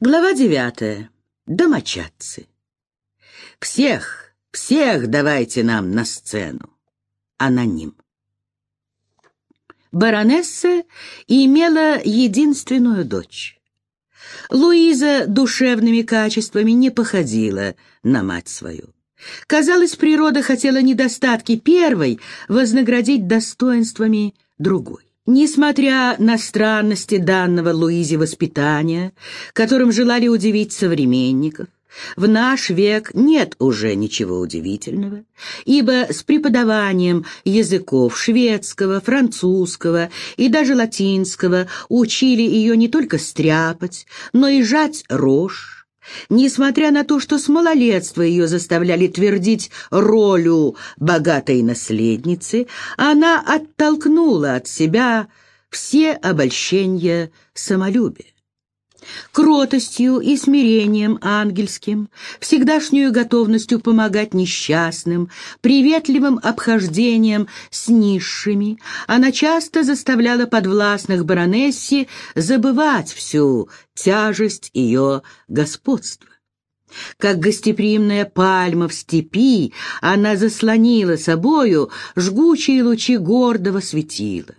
Глава девятая. Домочадцы. Всех, всех давайте нам на сцену. Аноним. Баронесса имела единственную дочь. Луиза душевными качествами не походила на мать свою. Казалось, природа хотела недостатки первой вознаградить достоинствами другой. Несмотря на странности данного Луизе воспитания, которым желали удивить современников, в наш век нет уже ничего удивительного, ибо с преподаванием языков шведского, французского и даже латинского учили ее не только стряпать, но и жать рожь, Несмотря на то, что с малолетства ее заставляли твердить ролью богатой наследницы, она оттолкнула от себя все обольщения самолюбия кротостью и смирением ангельским, всегдашнюю готовностью помогать несчастным, приветливым обхождением с низшими, она часто заставляла подвластных баронессе забывать всю тяжесть ее господства. Как гостеприимная пальма в степи, она заслонила собою жгучие лучи гордого светила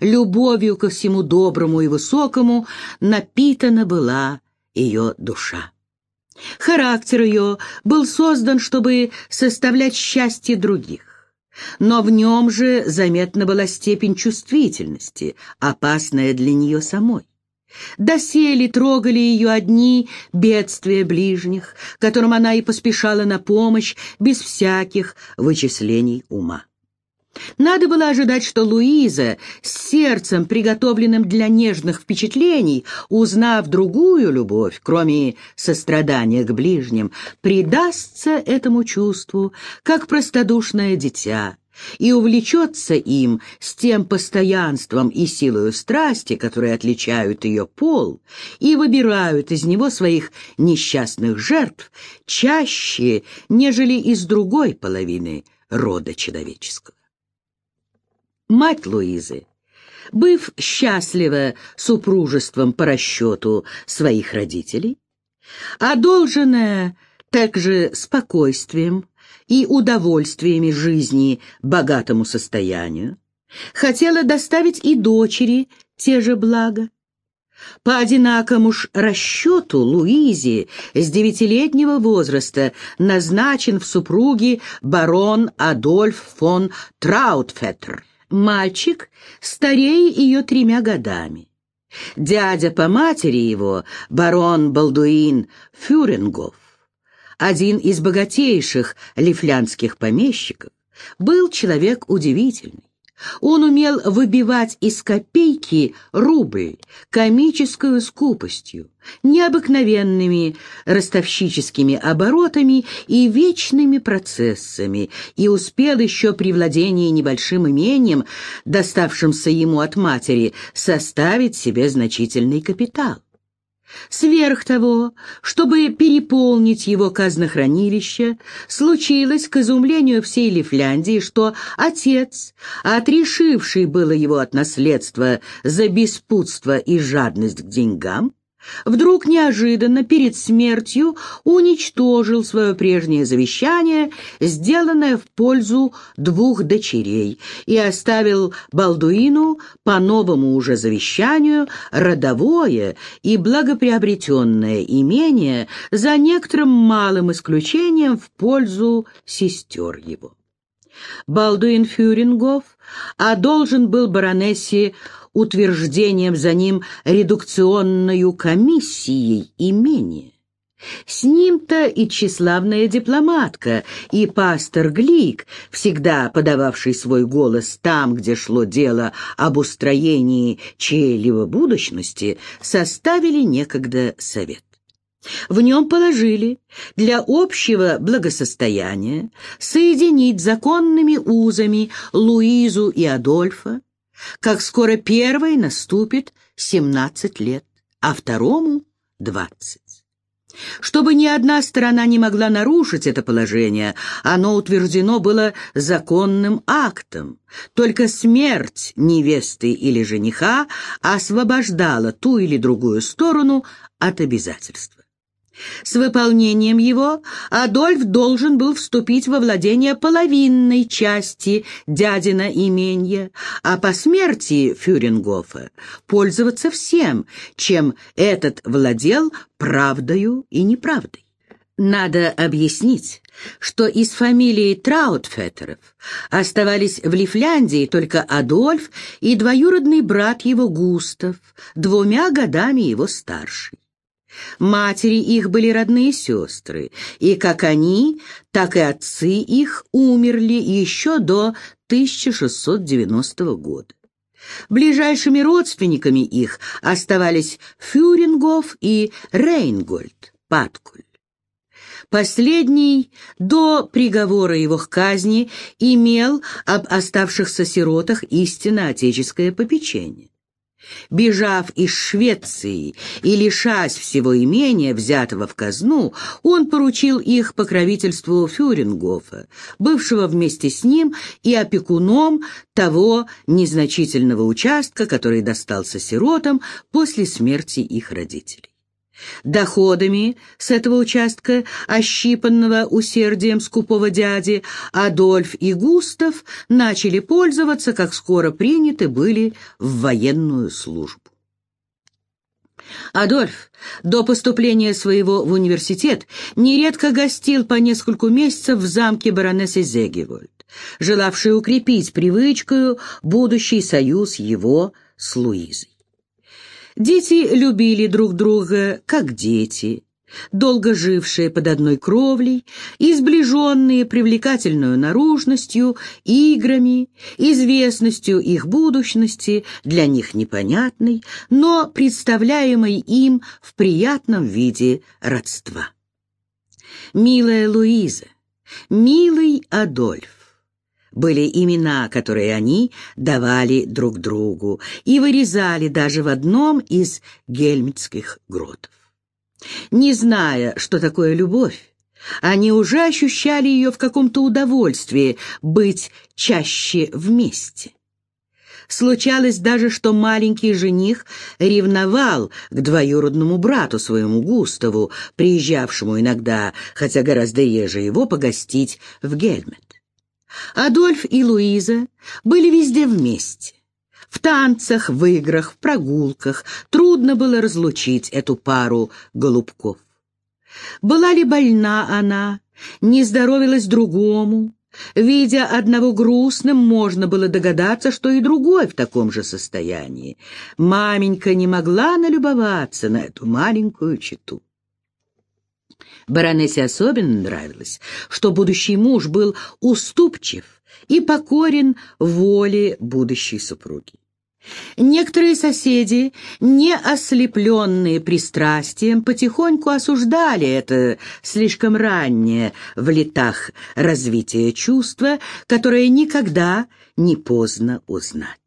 любовью ко всему доброму и высокому напитана была ее душа. Характер ее был создан, чтобы составлять счастье других. Но в нем же заметна была степень чувствительности, опасная для нее самой. Досели трогали ее одни бедствия ближних, которым она и поспешала на помощь без всяких вычислений ума. Надо было ожидать, что Луиза, с сердцем, приготовленным для нежных впечатлений, узнав другую любовь, кроме сострадания к ближним, предастся этому чувству, как простодушное дитя, и увлечется им с тем постоянством и силою страсти, которые отличают ее пол, и выбирают из него своих несчастных жертв чаще, нежели из другой половины рода человеческого. Мать Луизы, быв счастлива супружеством по расчету своих родителей, одолженная также спокойствием и удовольствиями жизни богатому состоянию, хотела доставить и дочери те же блага. По одинакому ж расчету Луизе с девятилетнего возраста назначен в супруги барон Адольф фон Траутфеттер, Мальчик старее ее тремя годами. Дядя по матери его, барон Балдуин Фюрингов, один из богатейших лифлянских помещиков, был человек удивительный. Он умел выбивать из копейки рубль комическую скупостью, необыкновенными ростовщическими оборотами и вечными процессами, и успел еще при владении небольшим имением, доставшимся ему от матери, составить себе значительный капитал. Сверх того, чтобы переполнить его казнохранилище, случилось, к изумлению всей Лифляндии, что отец, отрешивший было его от наследства за беспутство и жадность к деньгам, вдруг неожиданно перед смертью уничтожил свое прежнее завещание, сделанное в пользу двух дочерей, и оставил Балдуину по новому уже завещанию родовое и благоприобретенное имение за некоторым малым исключением в пользу сестер его. Балдуин Фюрингов а должен был баронессе утверждением за ним редукционную комиссией имения. С ним-то и тщеславная дипломатка, и пастор Глик, всегда подававший свой голос там, где шло дело об устроении чьей-либо будущности, составили некогда совет. В нем положили для общего благосостояния соединить законными узами Луизу и Адольфа, как скоро первой наступит 17 лет, а второму — 20. Чтобы ни одна сторона не могла нарушить это положение, оно утверждено было законным актом. Только смерть невесты или жениха освобождала ту или другую сторону от обязательства. С выполнением его Адольф должен был вступить во владение половинной части дядина имения, а по смерти Фюрингофа пользоваться всем, чем этот владел правдою и неправдой. Надо объяснить, что из фамилии Траутфеттеров оставались в Лифляндии только Адольф и двоюродный брат его Густав, двумя годами его старший. Матери их были родные сестры, и как они, так и отцы их умерли еще до 1690 года. Ближайшими родственниками их оставались Фюрингов и Рейнгольд, Паткуль. Последний до приговора его к казни имел об оставшихся сиротах истинно отеческое попечение. Бежав из Швеции и лишась всего имения, взятого в казну, он поручил их покровительству Фюрингофа, бывшего вместе с ним и опекуном того незначительного участка, который достался сиротам после смерти их родителей. Доходами с этого участка, ощипанного усердием скупого дяди, Адольф и Густав начали пользоваться, как скоро приняты были в военную службу. Адольф до поступления своего в университет нередко гостил по нескольку месяцев в замке баронессы Зегевольд, желавшей укрепить привычкою будущий союз его с Луизой. Дети любили друг друга, как дети, долго жившие под одной кровлей и сближенные привлекательную наружностью, играми, известностью их будущности, для них непонятной, но представляемой им в приятном виде родства. Милая Луиза, милый Адольф, были имена, которые они давали друг другу и вырезали даже в одном из гельмитских гротов. Не зная, что такое любовь, они уже ощущали ее в каком-то удовольствии быть чаще вместе. Случалось даже, что маленький жених ревновал к двоюродному брату своему Густаву, приезжавшему иногда, хотя гораздо реже его, погостить в Гельмет. Адольф и Луиза были везде вместе. В танцах, в играх, в прогулках трудно было разлучить эту пару голубков. Была ли больна она, не здоровилась другому, Видя одного грустным, можно было догадаться, что и другой в таком же состоянии. Маменька не могла налюбоваться на эту маленькую читу. Баронессе особенно нравилось, что будущий муж был уступчив и покорен воле будущей супруги. Некоторые соседи, не ослепленные пристрастием, потихоньку осуждали это слишком раннее в летах развитие чувства, которое никогда не поздно узнать.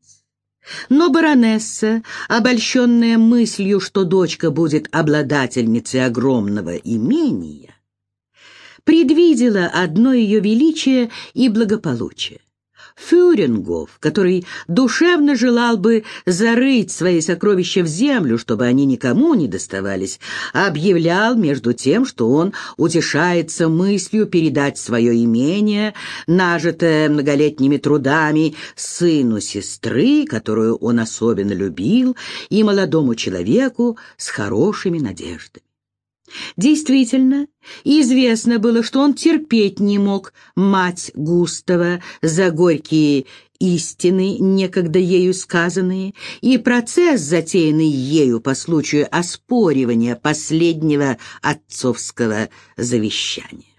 Но баронесса, обольщенная мыслью, что дочка будет обладательницей огромного имения, предвидела одно ее величие и благополучие. Фюрингов, который душевно желал бы зарыть свои сокровища в землю, чтобы они никому не доставались, объявлял между тем, что он утешается мыслью передать свое имение, нажитое многолетними трудами, сыну сестры, которую он особенно любил, и молодому человеку с хорошими надеждами. Действительно, известно было, что он терпеть не мог мать Густава за горькие истины, некогда ею сказанные, и процесс, затеянный ею по случаю оспоривания последнего отцовского завещания.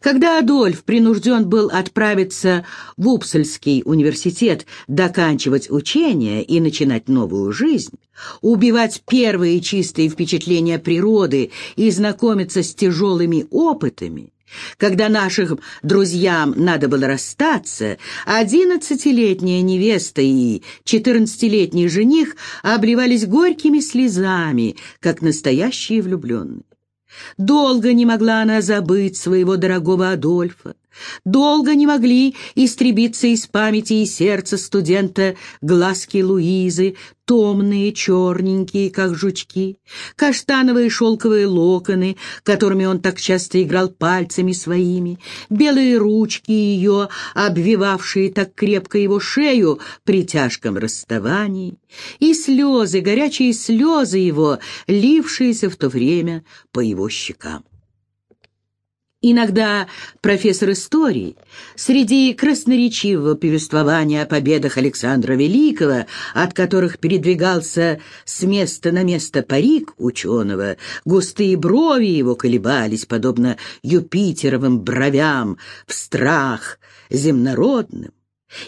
Когда Адольф принужден был отправиться в Упсальский университет доканчивать учение и начинать новую жизнь, убивать первые чистые впечатления природы и знакомиться с тяжелыми опытами, когда нашим друзьям надо было расстаться, одиннадцатилетняя невеста и четырнадцатилетний жених обливались горькими слезами, как настоящие влюбленные. Долго не могла она забыть своего дорогого Адольфа, Долго не могли истребиться из памяти и сердца студента глазки Луизы, томные, черненькие, как жучки, каштановые шелковые локоны, которыми он так часто играл пальцами своими, белые ручки ее, обвивавшие так крепко его шею при тяжком расставании, и слезы, горячие слезы его, лившиеся в то время по его щекам. Иногда профессор истории среди красноречивого повествования о победах Александра Великого, от которых передвигался с места на место парик ученого, густые брови его колебались, подобно Юпитеровым бровям, в страх земнородным,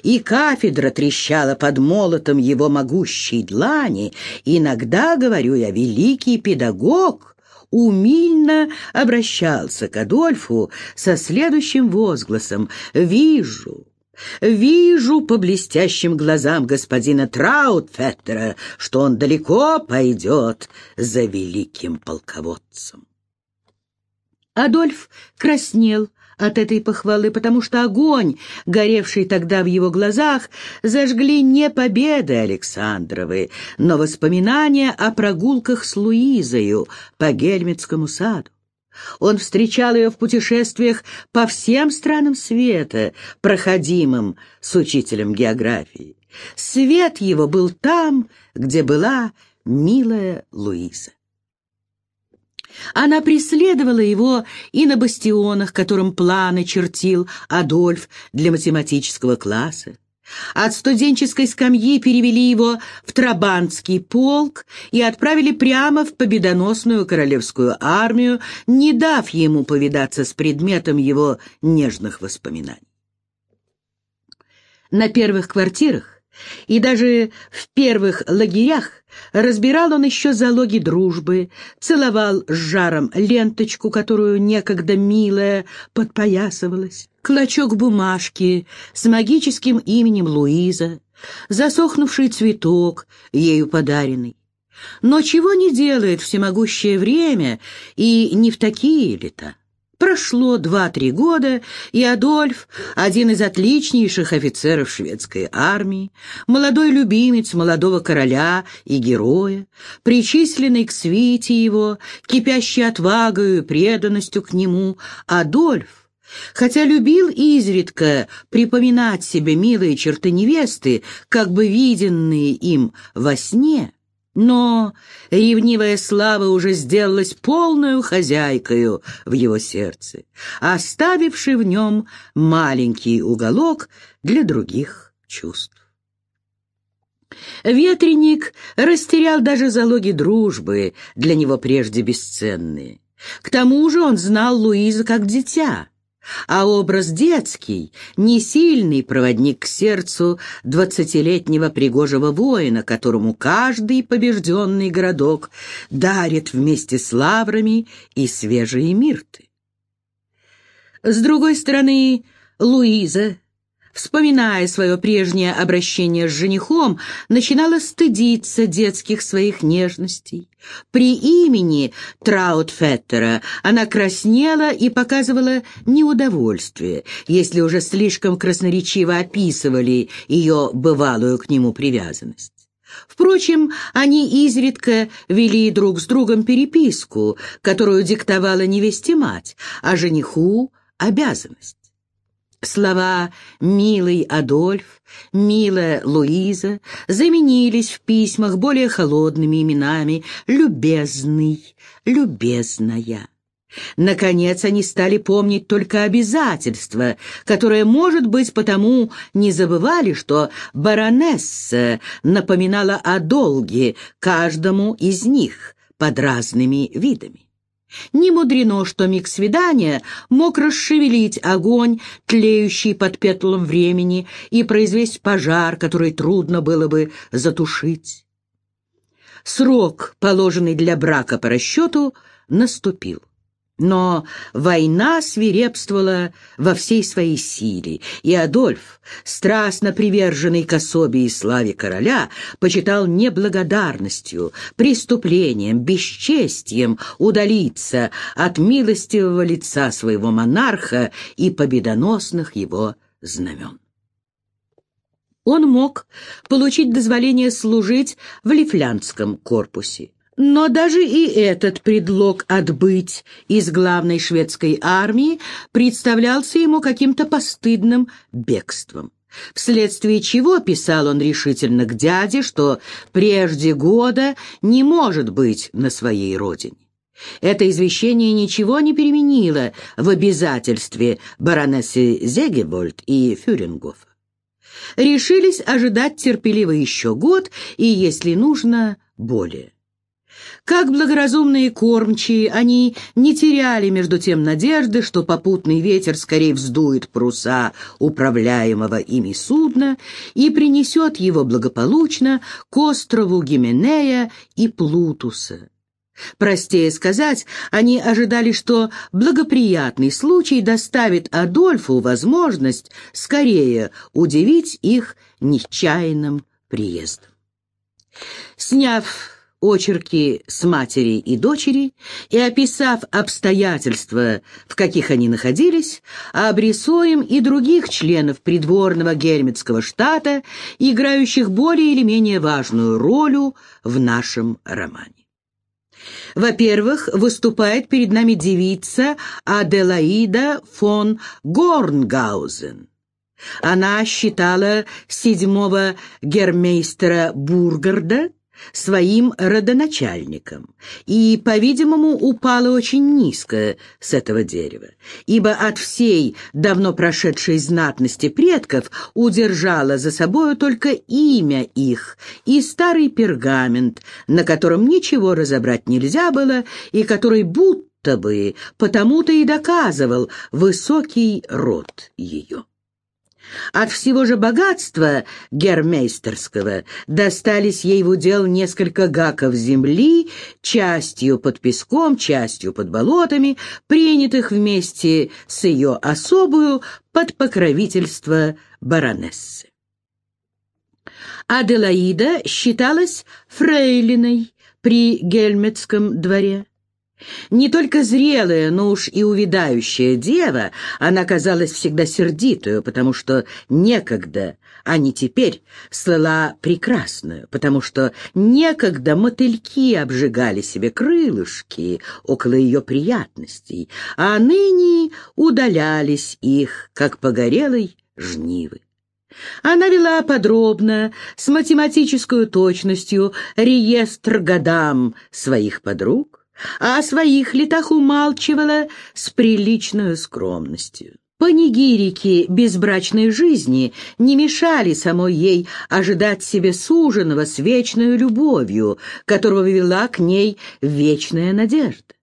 и кафедра трещала под молотом его могущей длани, иногда, говорю я, великий педагог умильно обращался к Адольфу со следующим возгласом «Вижу». Вижу по блестящим глазам господина Траутфеттера, что он далеко пойдет за великим полководцем. Адольф краснел от этой похвалы, потому что огонь, горевший тогда в его глазах, зажгли не победы Александровы, но воспоминания о прогулках с Луизою по Гельмитскому саду. Он встречал ее в путешествиях по всем странам света, проходимым с учителем географии. Свет его был там, где была милая Луиза. Она преследовала его и на бастионах, которым планы чертил Адольф для математического класса. От студенческой скамьи перевели его в Трабантский полк и отправили прямо в победоносную королевскую армию, не дав ему повидаться с предметом его нежных воспоминаний. На первых квартирах и даже в первых лагерях разбирал он еще залоги дружбы, целовал с жаром ленточку, которую некогда милая подпоясывалась, клочок бумажки с магическим именем Луиза, засохнувший цветок, ею подаренный. Но чего не делает всемогущее время и не в такие лета? Прошло два-три года, и Адольф, один из отличнейших офицеров шведской армии, молодой любимец молодого короля и героя, причисленный к свите его, кипящий отвагою и преданностью к нему, Адольф, хотя любил изредка припоминать себе милые черты невесты, как бы виденные им во сне, но ревнивая слава уже сделалась полную хозяйкою в его сердце, оставивший в нем маленький уголок для других чувств. Ветреник растерял даже залоги дружбы, для него прежде бесценные. К тому же он знал Луизу как дитя, а образ детский, не сильный проводник к сердцу двадцатилетнего пригожего воина, которому каждый побежденный городок дарит вместе с лаврами и свежие мирты. С другой стороны, Луиза, вспоминая свое прежнее обращение с женихом, начинала стыдиться детских своих нежностей. При имени Траутфеттера она краснела и показывала неудовольствие, если уже слишком красноречиво описывали ее бывалую к нему привязанность. Впрочем, они изредка вели друг с другом переписку, которую диктовала невесте мать, а жениху — обязанность. Слова «милый Адольф», «милая Луиза» заменились в письмах более холодными именами «любезный», «любезная». Наконец они стали помнить только обязательства, которое, может быть, потому не забывали, что баронесса напоминала о долге каждому из них под разными видами. Не мудрено, что миг свидания мог расшевелить огонь, тлеющий под петлом времени, и произвести пожар, который трудно было бы затушить. Срок, положенный для брака по расчету, наступил. Но война свирепствовала во всей своей силе, и Адольф, страстно приверженный к особе и славе короля, почитал неблагодарностью, преступлением, бесчестием удалиться от милостивого лица своего монарха и победоносных его знамен. Он мог получить дозволение служить в Лифлянском корпусе. Но даже и этот предлог отбыть из главной шведской армии представлялся ему каким-то постыдным бегством. Вследствие чего писал он решительно к дяде, что прежде года не может быть на своей родине. Это извещение ничего не переменило в обязательстве баронессы Зегебольд и Фюрингофа. Решились ожидать терпеливо еще год и, если нужно, более. Как благоразумные кормчие, они не теряли между тем надежды, что попутный ветер скорее вздует паруса управляемого ими судна и принесет его благополучно к острову Гименея и Плутуса. Простее сказать, они ожидали, что благоприятный случай доставит Адольфу возможность скорее удивить их нечаянным приездом. Сняв очерки с матери и дочери и, описав обстоятельства, в каких они находились, обрисуем и других членов придворного гельмитского штата, играющих более или менее важную роль в нашем романе. Во-первых, выступает перед нами девица Аделаида фон Горнгаузен. Она считала седьмого гермейстера Бургарда своим родоначальником и, по-видимому, упала очень низко с этого дерева, ибо от всей давно прошедшей знатности предков удержала за собою только имя их и старый пергамент, на котором ничего разобрать нельзя было и который будто бы потому-то и доказывал высокий род ее. От всего же богатства гермейстерского достались ей в удел несколько гаков земли, частью под песком, частью под болотами, принятых вместе с ее особую под покровительство баронессы. Аделаида считалась фрейлиной при Гельметском дворе. Не только зрелая, но уж и увядающая дева, она казалась всегда сердитую, потому что некогда, а не теперь, слыла прекрасную, потому что некогда мотыльки обжигали себе крылышки около ее приятностей, а ныне удалялись их, как погорелой жнивы. Она вела подробно, с математической точностью, реестр годам своих подруг, а о своих летах умалчивала с приличной скромностью. Панигирики безбрачной жизни не мешали самой ей ожидать себе суженого с вечной любовью, которого вела к ней вечная надежда.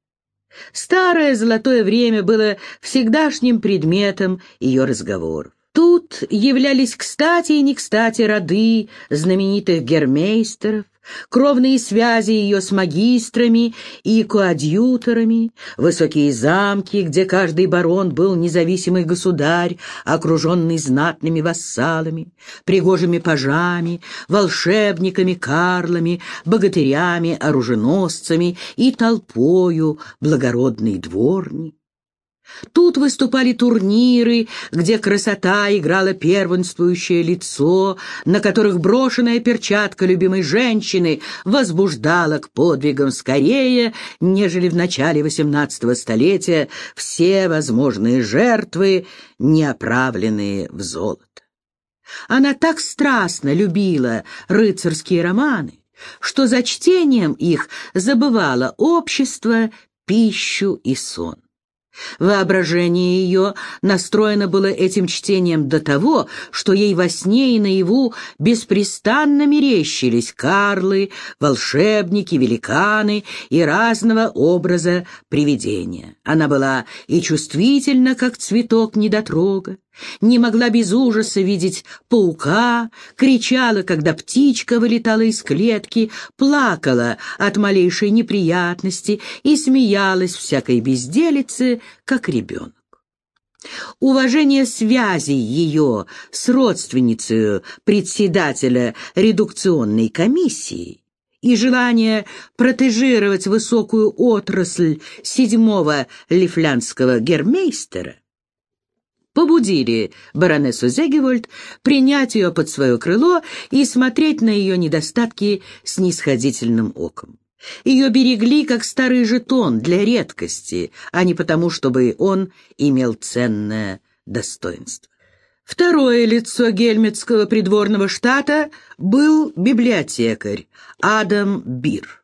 Старое золотое время было всегдашним предметом ее разговоров. Тут являлись кстати и не кстати роды знаменитых гермейстеров, кровные связи ее с магистрами и коадьюторами, высокие замки, где каждый барон был независимый государь, окруженный знатными вассалами, пригожими пажами, волшебниками, карлами, богатырями, оруженосцами и толпою благородной дворни. Тут выступали турниры, где красота играла первенствующее лицо, на которых брошенная перчатка любимой женщины возбуждала к подвигам скорее, нежели в начале XVIII столетия все возможные жертвы, не оправленные в золото. Она так страстно любила рыцарские романы, что за чтением их забывала общество, пищу и сон. Воображение ее настроено было этим чтением до того, что ей во сне и наяву беспрестанно мерещились карлы, волшебники, великаны и разного образа привидения. Она была и чувствительна, как цветок недотрога, не могла без ужаса видеть паука, кричала, когда птичка вылетала из клетки, плакала от малейшей неприятности и смеялась всякой безделице, как ребенок. Уважение связей ее с родственницей председателя редукционной комиссии и желание протежировать высокую отрасль седьмого лифлянского гермейстера побудили баронессу Зегевольд принять ее под свое крыло и смотреть на ее недостатки с нисходительным оком. Ее берегли как старый жетон для редкости, а не потому, чтобы он имел ценное достоинство. Второе лицо гельмитского придворного штата был библиотекарь Адам Бир.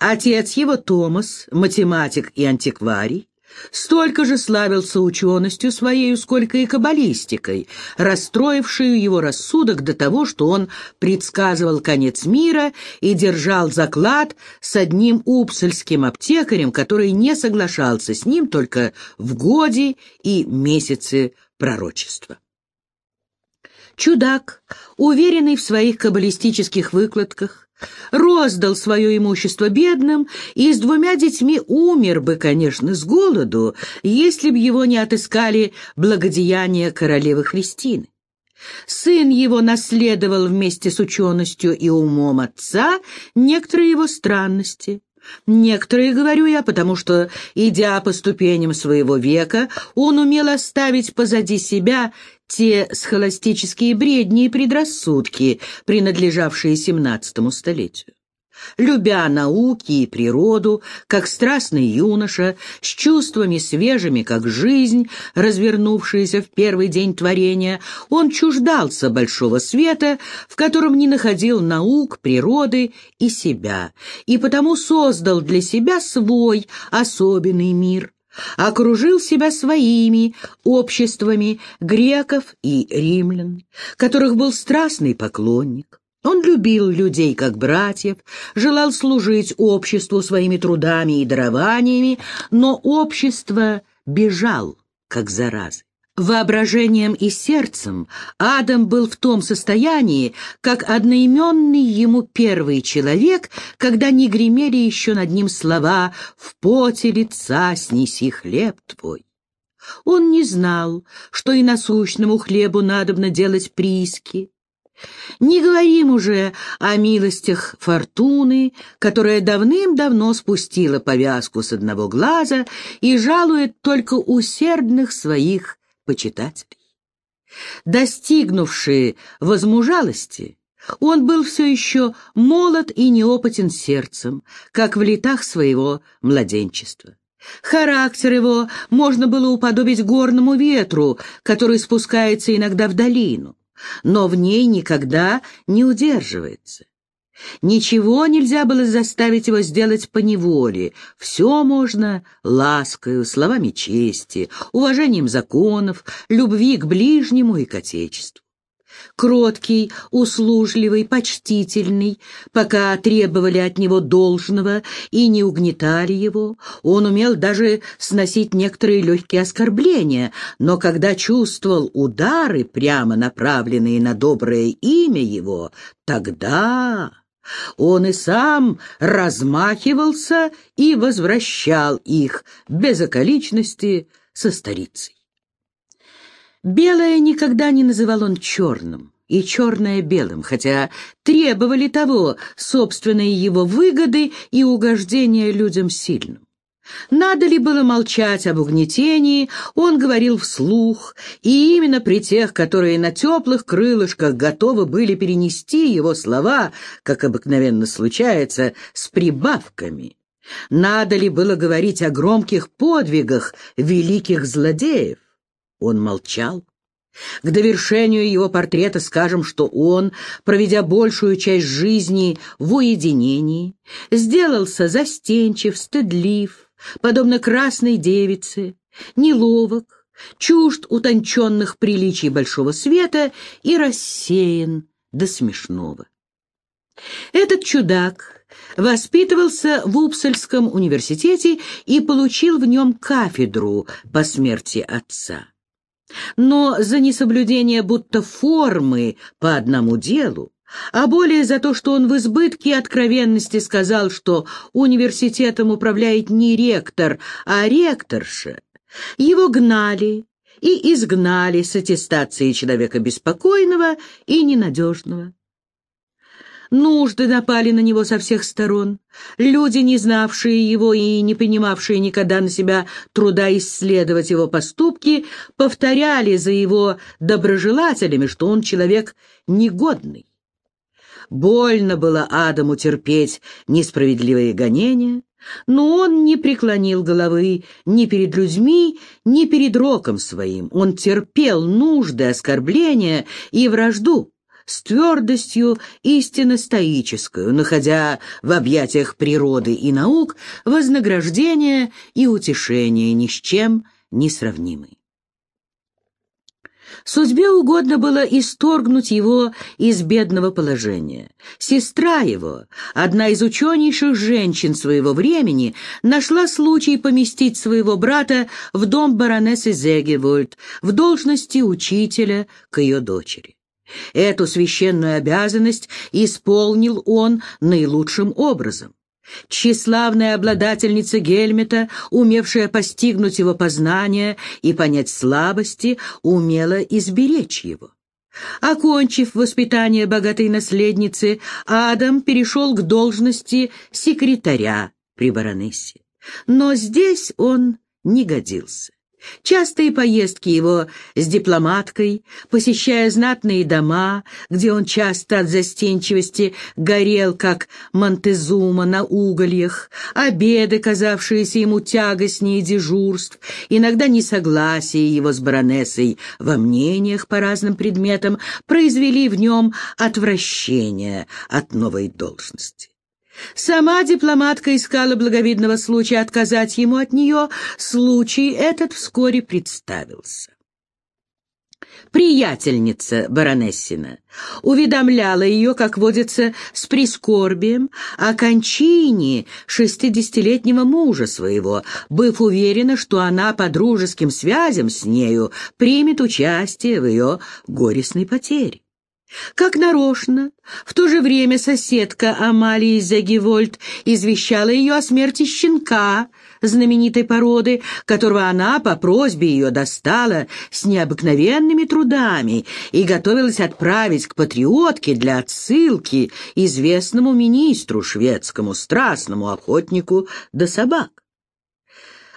Отец его, Томас, математик и антикварий, столько же славился ученостью своей, сколько и каббалистикой, расстроившую его рассудок до того, что он предсказывал конец мира и держал заклад с одним упсальским аптекарем, который не соглашался с ним только в годе и месяце пророчества. Чудак, уверенный в своих каббалистических выкладках, роздал свое имущество бедным и с двумя детьми умер бы, конечно, с голоду, если б его не отыскали благодеяния королевы Христины. Сын его наследовал вместе с ученостью и умом отца некоторые его странности. Некоторые, говорю я, потому что, идя по ступеням своего века, он умел оставить позади себя те схоластические бредни и предрассудки, принадлежавшие XVII столетию. Любя науки и природу, как страстный юноша, с чувствами свежими, как жизнь, развернувшаяся в первый день творения, он чуждался большого света, в котором не находил наук, природы и себя, и потому создал для себя свой особенный мир, окружил себя своими обществами греков и римлян, которых был страстный поклонник. Он любил людей как братьев, желал служить обществу своими трудами и дарованиями, но общество бежал, как заразы. Воображением и сердцем Адам был в том состоянии, как одноименный ему первый человек, когда не гремели еще над ним слова «в поте лица снеси хлеб твой». Он не знал, что и насущному хлебу надобно делать прииски. Не говорим уже о милостях фортуны, которая давным-давно спустила повязку с одного глаза и жалует только усердных своих почитателей. Достигнувший возмужалости, он был все еще молод и неопытен сердцем, как в летах своего младенчества. Характер его можно было уподобить горному ветру, который спускается иногда в долину, но в ней никогда не удерживается. Ничего нельзя было заставить его сделать по неволе. Все можно ласкою, словами чести, уважением законов, любви к ближнему и к Отечеству. Кроткий, услужливый, почтительный, пока требовали от него должного и не угнетали его, он умел даже сносить некоторые легкие оскорбления, но когда чувствовал удары, прямо направленные на доброе имя его, тогда... Он и сам размахивался и возвращал их без околичности со старицей. Белое никогда не называл он черным, и черное белым, хотя требовали того собственные его выгоды и угождения людям сильным. Надо ли было молчать об угнетении, он говорил вслух, и именно при тех, которые на теплых крылышках готовы были перенести его слова, как обыкновенно случается, с прибавками. Надо ли было говорить о громких подвигах великих злодеев? Он молчал. К довершению его портрета скажем, что он, проведя большую часть жизни в уединении, сделался застенчив, стыдлив, подобно красной девице, неловок, чужд утонченных приличий большого света и рассеян до смешного. Этот чудак воспитывался в Упсальском университете и получил в нем кафедру по смерти отца. но за несоблюдение будто формы по одному делу, а более за то, что он в избытке откровенности сказал, что университетом управляет не ректор, а ректорша. Его гнали и изгнали с аттестации человека беспокойного и ненадежного. Нужды напали на него со всех сторон. Люди, не знавшие его и не принимавшие никогда на себя труда исследовать его поступки, повторяли за его доброжелателями, что он человек негодный. Больно было Адаму терпеть несправедливые гонения, но он не преклонил головы ни перед людьми, ни перед роком своим. Он терпел нужды, оскорбления и вражду с твердостью истинно стоическую, находя в объятиях природы и наук вознаграждение и утешение ни с чем не сравнимые. Судьбе угодно было исторгнуть его из бедного положения. Сестра его, одна из ученейших женщин своего времени, нашла случай поместить своего брата в дом баронессы Зегевольд в должности учителя к ее дочери. Эту священную обязанность исполнил он наилучшим образом. Тщеславная обладательница Гельмета, умевшая постигнуть его познания и понять слабости, умела изберечь его. Окончив воспитание богатой наследницы, Адам перешел к должности секретаря при баронессе. Но здесь он не годился. Частые поездки его с дипломаткой, посещая знатные дома, где он часто от застенчивости горел, как Монтезума на угольях, обеды, казавшиеся ему тягостнее дежурств, иногда несогласие его с баронессой во мнениях по разным предметам, произвели в нем отвращение от новой должности. Сама дипломатка искала благовидного случая отказать ему от нее. Случай этот вскоре представился. Приятельница баронессина уведомляла ее, как водится, с прискорбием о кончине шестидесятилетнего мужа своего, быв уверена, что она по дружеским связям с нею примет участие в ее горестной потере. Как нарочно, в то же время соседка Амалии Загивольд извещала ее о смерти щенка знаменитой породы, которого она по просьбе ее достала с необыкновенными трудами и готовилась отправить к патриотке для отсылки известному министру шведскому, страстному охотнику до собак.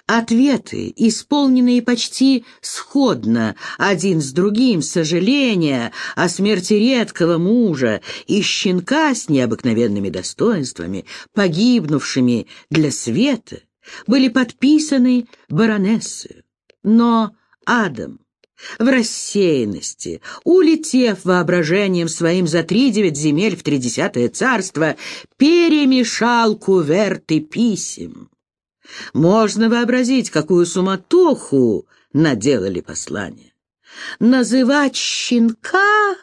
Ответы, исполненные почти сходно один с другим, сожаления о смерти редкого мужа и щенка с необыкновенными достоинствами, погибнувшими для света, были подписаны баронессой. Но Адам в рассеянности, улетев воображением своим за три девять земель в тридесятое царство, перемешал куверты писем. Можно вообразить, какую суматоху наделали послания. «Называть щенка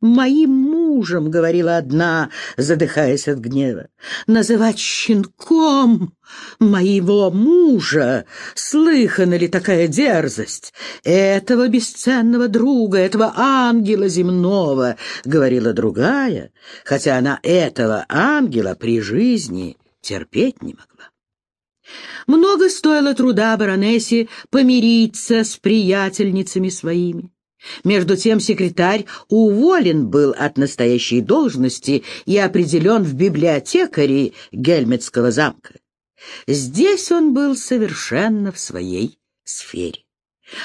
моим мужем», — говорила одна, задыхаясь от гнева. «Называть щенком моего мужа! Слыхана ли такая дерзость? Этого бесценного друга, этого ангела земного!» — говорила другая, хотя она этого ангела при жизни терпеть не могла. Много стоило труда баронессе помириться с приятельницами своими. Между тем секретарь уволен был от настоящей должности и определен в библиотекаре Гельметского замка. Здесь он был совершенно в своей сфере.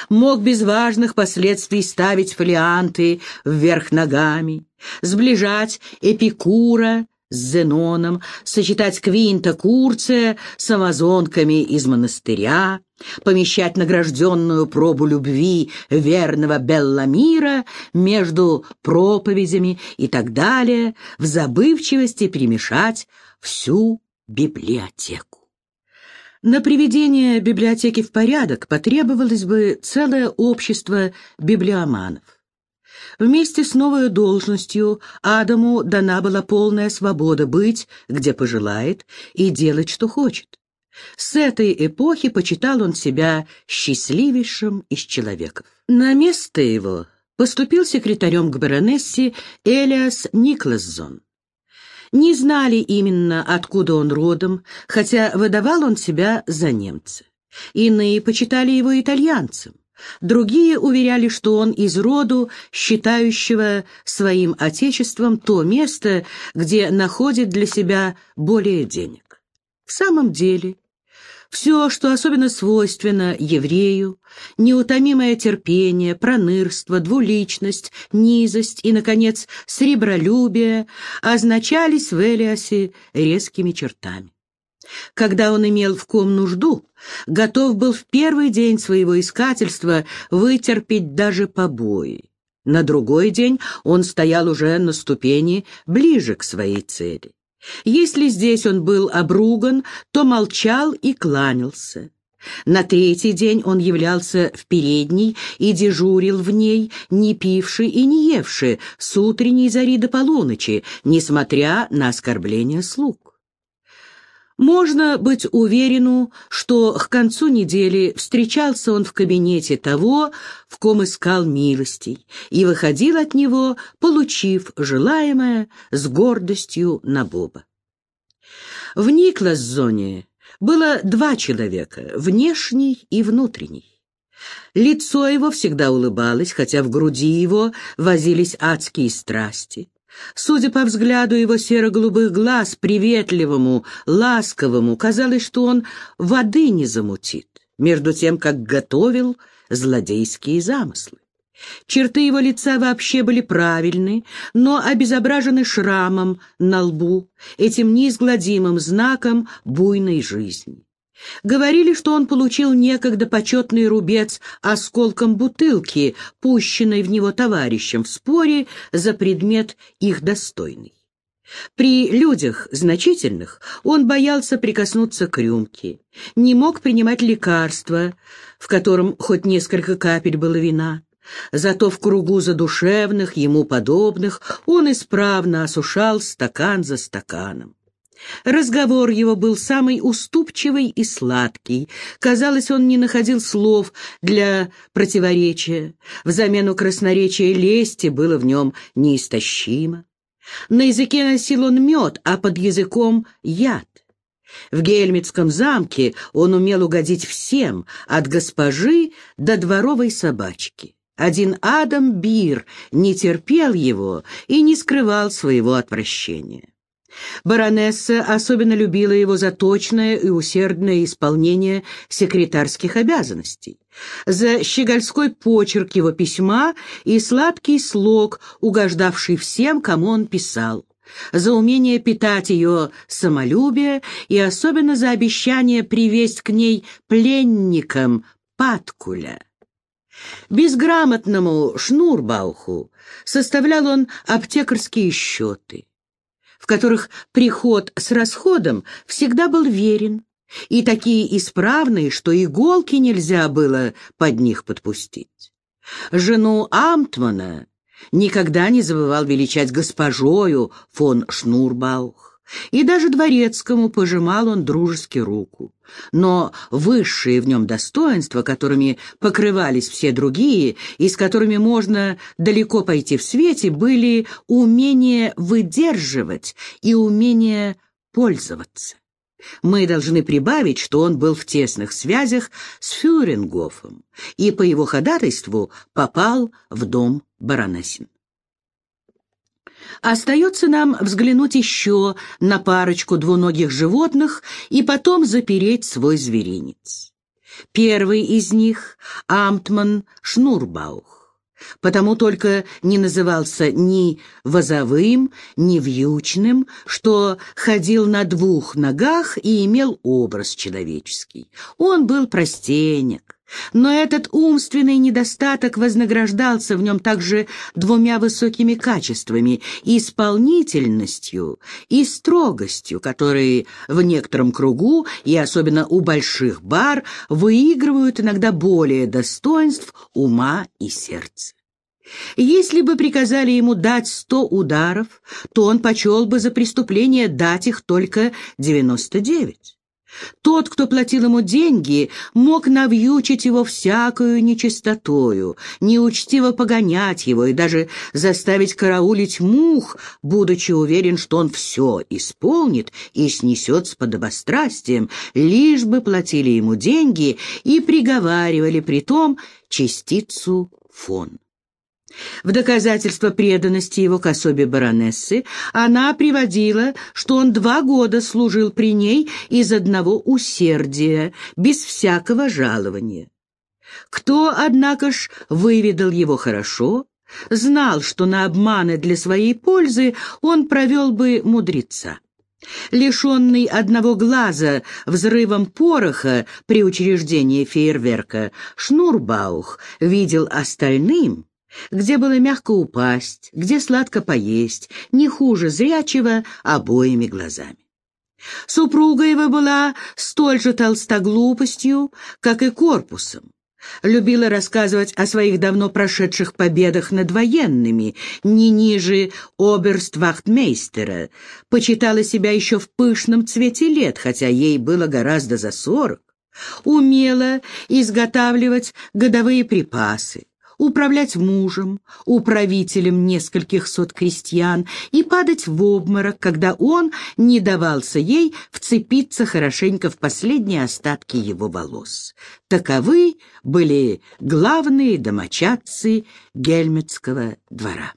Мог без важных последствий ставить фолианты вверх ногами, сближать Эпикура с Зеноном, сочетать Квинта Курция с амазонками из монастыря, помещать награжденную пробу любви верного Белламира между проповедями и так далее, в забывчивости перемешать всю библиотеку. На приведение библиотеки в порядок потребовалось бы целое общество библиоманов. Вместе с новой должностью Адаму дана была полная свобода быть, где пожелает, и делать, что хочет. С этой эпохи почитал он себя счастливейшим из человеков. На место его поступил секретарем к баронессе Элиас Никласзон. Не знали именно, откуда он родом, хотя выдавал он себя за немца. Иные почитали его итальянцем. Другие уверяли, что он из роду, считающего своим отечеством то место, где находит для себя более денег. В самом деле, все, что особенно свойственно еврею, неутомимое терпение, пронырство, двуличность, низость и, наконец, сребролюбие, означались в Элиасе резкими чертами. Когда он имел в ком нужду, готов был в первый день своего искательства вытерпеть даже побои. На другой день он стоял уже на ступени ближе к своей цели. Если здесь он был обруган, то молчал и кланялся. На третий день он являлся в передней и дежурил в ней, не пивший и не евший, с утренней зари до полуночи, несмотря на оскорбления слуг. Можно быть уверену, что к концу недели встречался он в кабинете того, в ком искал милостей, и выходил от него, получив желаемое с гордостью на Боба. В Никлас-зоне было два человека, внешний и внутренний. Лицо его всегда улыбалось, хотя в груди его возились адские страсти. Судя по взгляду его серо-голубых глаз, приветливому, ласковому, казалось, что он воды не замутит, между тем, как готовил злодейские замыслы. Черты его лица вообще были правильны, но обезображены шрамом на лбу, этим неизгладимым знаком буйной жизни. Говорили, что он получил некогда почетный рубец осколком бутылки, пущенной в него товарищем в споре за предмет их достойный. При людях значительных он боялся прикоснуться к рюмке, не мог принимать лекарства, в котором хоть несколько капель было вина. Зато в кругу задушевных, ему подобных, он исправно осушал стакан за стаканом. Разговор его был самый уступчивый и сладкий. Казалось, он не находил слов для противоречия. Взамену красноречия лести было в нем неистощимо. На языке носил он мед, а под языком — яд. В Гельмитском замке он умел угодить всем, от госпожи до дворовой собачки. Один Адам Бир не терпел его и не скрывал своего отвращения. Баронесса особенно любила его за точное и усердное исполнение секретарских обязанностей, за щегольской почерк его письма и сладкий слог, угождавший всем, кому он писал, за умение питать ее самолюбие и особенно за обещание привезть к ней пленникам Паткуля. Безграмотному Шнурбауху составлял он аптекарские счеты в которых приход с расходом всегда был верен, и такие исправные, что иголки нельзя было под них подпустить. Жену Амтмана никогда не забывал величать госпожою фон Шнурбаух и даже дворецкому пожимал он дружески руку. Но высшие в нем достоинства, которыми покрывались все другие, и с которыми можно далеко пойти в свете, были умение выдерживать и умение пользоваться. Мы должны прибавить, что он был в тесных связях с Фюрингофом и по его ходатайству попал в дом баронессин. Остается нам взглянуть еще на парочку двуногих животных и потом запереть свой зверинец. Первый из них — Амтман Шнурбаух потому только не назывался ни возовым, ни вьючным, что ходил на двух ногах и имел образ человеческий. Он был простенек, но этот умственный недостаток вознаграждался в нем также двумя высокими качествами — исполнительностью и строгостью, которые в некотором кругу, и особенно у больших бар, выигрывают иногда более достоинств ума и сердца. Если бы приказали ему дать сто ударов, то он почел бы за преступление дать их только девяносто девять. Тот, кто платил ему деньги, мог навьючить его всякую нечистотою, неучтиво погонять его и даже заставить караулить мух, будучи уверен, что он все исполнит и снесет с подобострастием, лишь бы платили ему деньги и приговаривали при том частицу фон. В доказательство преданности его к особе баронессы она приводила, что он два года служил при ней из одного усердия, без всякого жалования. Кто, однако ж, выведал его хорошо, знал, что на обманы для своей пользы он провел бы мудреца. Лишенный одного глаза взрывом пороха при учреждении фейерверка, Шнурбаух видел остальным, где было мягко упасть, где сладко поесть, не хуже зрячего обоими глазами. Супруга его была столь же толстоглупостью, как и корпусом. Любила рассказывать о своих давно прошедших победах над военными, не ниже оберствахтмейстера, почитала себя еще в пышном цвете лет, хотя ей было гораздо за сорок, умела изготавливать годовые припасы, управлять мужем, управителем нескольких сот крестьян и падать в обморок, когда он не давался ей вцепиться хорошенько в последние остатки его волос. Таковы были главные домочадцы гельметского двора.